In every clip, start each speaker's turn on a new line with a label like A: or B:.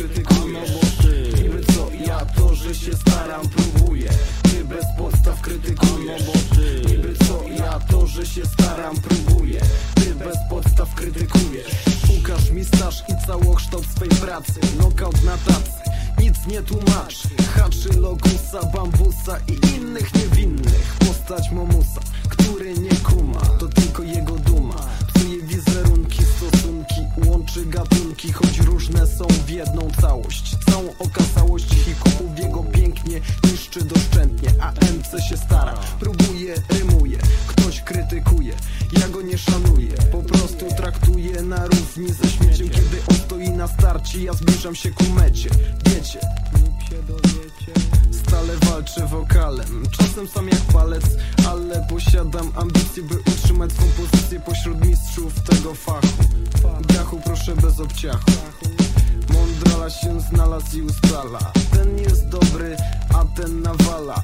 A: krytykujesz Niby co ja, to że się staram, próbuję. Ty bez podstaw krytykujesz Niby co ja, to że się staram, próbuję. Ty bez podstaw krytykujesz. Ukaż mi staż i całokształt swej pracy. Knockout na tacy, nic nie tłumaczy. Haczy logusa, bambusa i innych niewinnych. Postać momusa, który nie kuma. To tylko jego Ktoś krytykuje, ja go nie szanuję. Po prostu traktuję na równi ze śmieciem Kiedy on stoi na starcie, ja zbliżam się ku mecie Wiecie, Stale walczę wokalem, czasem sam jak palec Ale posiadam ambicje, by utrzymać swą pozycję Pośród mistrzów tego fachu. Gachu proszę bez obciachu. Mądrala się znalazł i ustala. Ten jest dobry, a ten nawala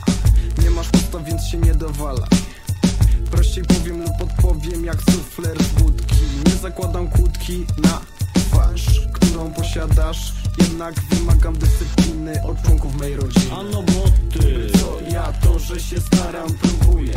A: Podstaw, więc się nie dowala. Prościej powiem lub podpowiem jak sufler z budki. Nie zakładam kłódki na twarz, którą posiadasz. Jednak wymagam dyscypliny od członków mej rodziny.
B: Ano boty
A: Co ja to, że się staram, próbuję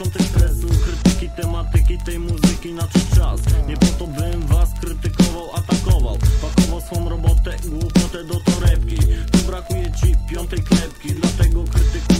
B: początek stresu, krytyki tematyki tej muzyki na czas. Nie po to bym was krytykował, atakował. Pakował swą robotę, głupotę do torebki. Tu brakuje ci piątej klepki Dlatego krytykujesz,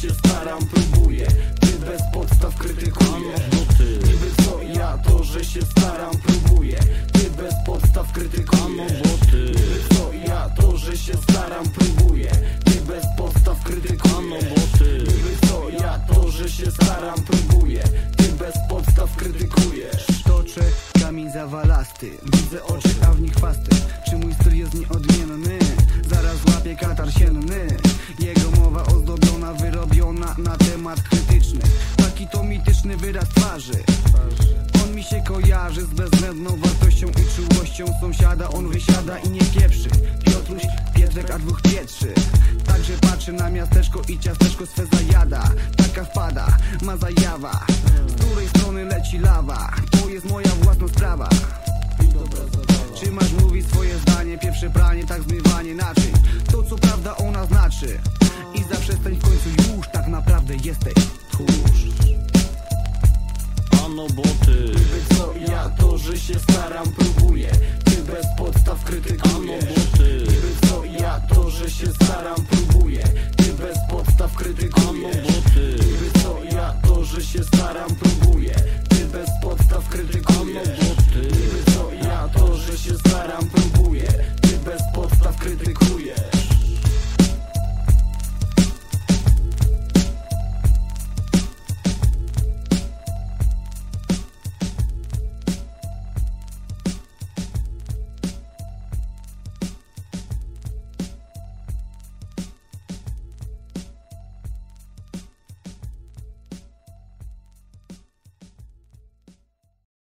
A: się staram, próbuję. Ty bez podstaw krytykujesz Niby co ja to, że się staram, próbuję. Ty bez podstaw krytykujesz Niby co ja to, że się staram, próbuję. Ty bez podstaw krytykujesz Niby co ja to, że się staram, próbuję. Ty bez podstaw krytykujesz
C: Toczę kamień zawalasty Widzę oczy, a w nich chwasty Czy mój styl jest nieodmienny? Zaraz łapię katar sienny. Jego mowa ozdobiona, wyrobiona na temat krytyczny. Taki to mityczny wyraz twarzy. On mi się kojarzy z bezwzględną wartością i czułością sąsiada. On wysiada i nie pieprzy Piotruś, Pietrek, a dwóch pietrzy. Także patrzy na miasteczko i ciasteczko swe zajada. Taka wpada, ma zajawa tak zmywanie naczyń To co prawda ona znaczy. I zaprzestań w końcu już tak naprawdę jesteś tchórz
B: Ano bo
A: ty co ja to, że się staram, próbuję. Ty bez podstaw krytykujesz.
B: Ano
A: bo ty co ja to, że się staram, próbuję. Ty bez podstaw krytykujesz.
B: Ano bo ty co ja to, że się staram